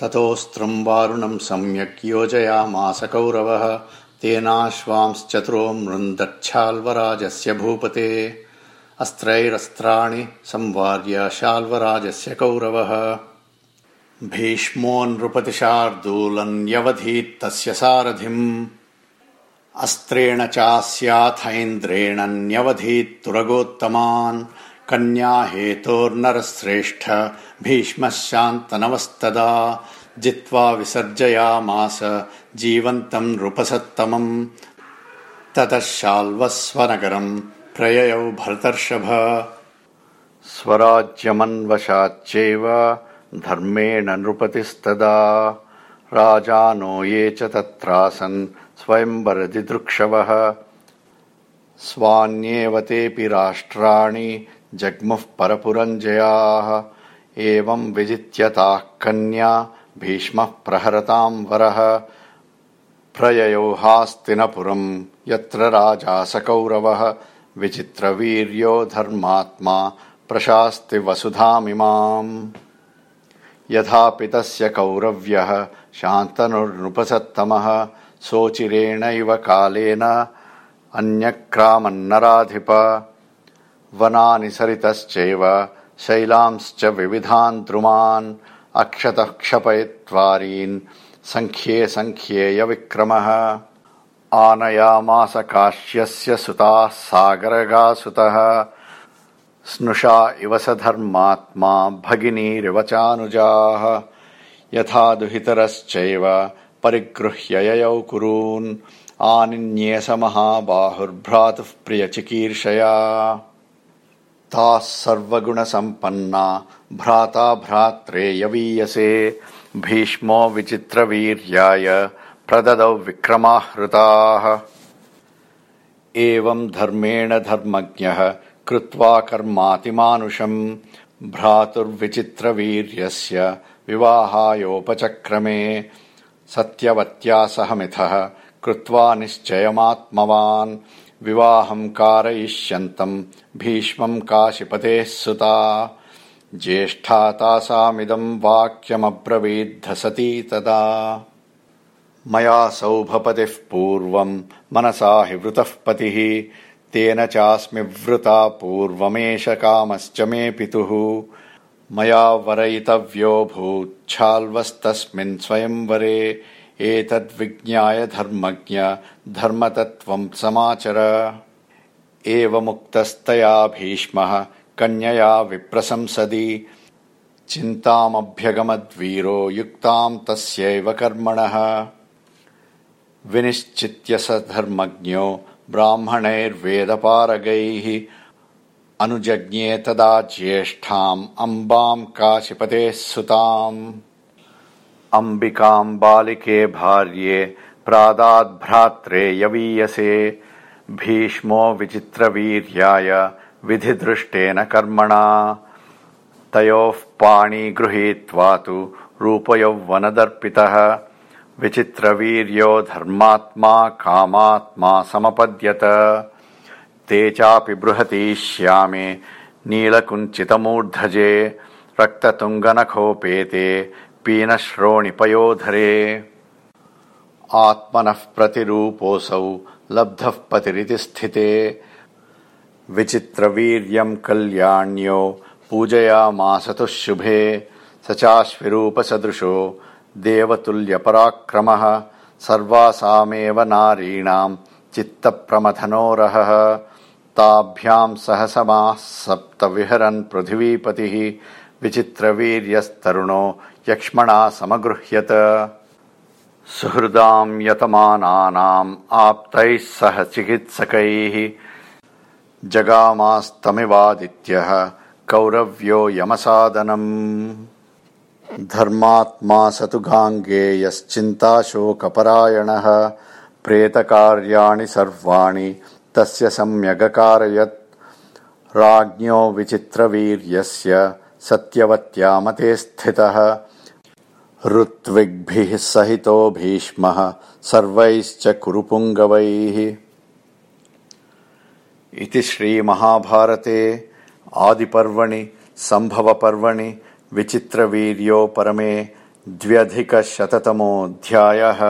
ततोऽस्त्रम् वारुणम् सम्यक् योजयामास कौरवः तेनाश्वांश्चतुरो मृन्दच्छाल्वराजस्य भूपते। अस्त्रैरस्त्राणि संवार्य शाल्वराजस्य कौरवः। भीष्मो नृपतिशार्दूलन्यवधीत्तस्य सारथिम्। अस्त्रेण चास्याथैन्द्रेण न्यवधीत्तुरगोत्तमान् कन्या हेतोर्नरश्रेष्ठ भीष्मः शान्तनवस्तदा जित्वा विसर्जयामास जीवन्तम् नृपसत्तमम्। ततः शाल्वस्वनगरम् प्रययौ भरतर्षभ। स्वराज्यमन्वशाच्चैव धर्मेण नृपतिस्तदा। राजानो ये च तत्रासन् स्वयंवरदिदृक्षवः। स्वान्येव तेऽपि राष्ट्राणि जग्मुः परपुरञ्जयाः एवम् विजित्यताः कन्या भीष्मः प्रहरताम् वरः। प्रययो हास्तिनपुरम् यत्र राजा स कौरवः विचित्रवीर्यो धर्मात्मा प्रशास्ति वसुधामिमाम् यथापि तस्य कौरव्यः शान्तनुर्नृपसत्तमः सोचिरेणैव कालेन अन्यक्रामन्नराधिप वनानि सरितश्चैव शैलांश्च विविधान् द्रुमान् अक्षतः क्षपयित्वारीन् सङ्ख्ये सङ्ख्येय विक्रमः आनयामास काश्यस्य सुताः सागरगासुतः स्नुषा इव स धर्मात्मा भगिनीरिव चानुजाः। यथा दुहितरश्चैव परिगृह्य ययौ कुरून् आनिन्ये स महाबाहुर्भ्रातुः प्रियचिकीर्षया ताः सर्वगुणसम्पन्ना भ्राता भ्रात्रे यवीयसे भीष्मो विचित्रवीर्याय प्रददौ विक्रमाहृताः। एवम् धर्मेण धर्मज्ञः कृत्वा कर्मातिमानुषम्। भ्रातुर्विचित्रवीर्यस्य विवाहायोपचक्रमे सत्यवत्या सहमिथः कृत्वा निश्चयमात्मवान् विवाहम् कारयिष्यन्तम् भीष्मम् काशिपतेः सुता। ज्येष्ठा तासामिदम् वाक्यमब्रवीद्धसती तदा। मया सौभपतिः पूर्वम् मनसा हि वृतः पतिः। तेन चास्मि वृता पूर्वमेष कामश्च मे पितुः। मया वरयितव्योऽभूच्छाल्वस्तस्मिन् स्वयंवरे एतद्विज्ञाय धर्मज्ञ धर्मतत्त्वम् समाचर। एवमुक्तस्तया भीष्मः कन्यया विप्रशंसदि चिन्तामभ्यगमद्वीरो युक्ताम् तस्यैव कर्मणः। विनिश्चित्य स धर्मज्ञो ब्राह्मणैर्वेदपारगैः। अनुजज्ञे तदा ज्येष्ठाम् अम्बाम् काशिपतेः सुताम् अम्बिकाम् बालिके भार्ये प्रादाद्भ्रात्रे यवीयसे। भीष्मो विचित्रवीर्याय विधिदृष्टेन कर्मणा। तयोः पाणी गृहीत्वा तु रूपयौवनदर्पितः। विचित्रवीर्यो धर्मात्मा कामात्मा समपद्यत। ते चापि बृहतीश्यामे नीलकुञ्चितमूर्धजे। रक्ततुङ्गनखोपेते पीनश्रोणिपयोधरे आत्मनः प्रतिरूपोऽसौ लब्धः पतिरिति स्थिते। विचित्रवीर्यम् कल्याण्यो पूजयामासतुः शुभे स चाश्विरूपसदृशो देवतुल्यपराक्रमः। सर्वासामेव नारीणाम् चित्तप्रमथनोरहः। ताभ्याम् सह समाः सप्त विहरन् पृथिवीपतिः। विचित्रवीर्यस्तरुणो यक्ष्मणा समगृह्यत। सुहृदाम् यतमानानाम् आप्तैः सह चिकित्सकैः। जगामास्तमिवादित्यः कौरव्यो यमसादनम्। धर्मात्मा स तु गाङ्गेयश्चिन्ताशोकपरायणः। प्रेतकार्याणि सर्वाणि तस्य सम्यगकारयत्। राज्ञो विचित्रवीर्यस्य सत्यवत्यामते स्थितः ऋत्विग्भिः सहितो भीष्मः सर्वैश्च कुरुपुङ्गवैः। इति श्रीमहाभारते आदिपर्वणि सम्भवपर्वणि विचित्रवीर्यो परमे द्व्यधिकशततमोऽध्यायः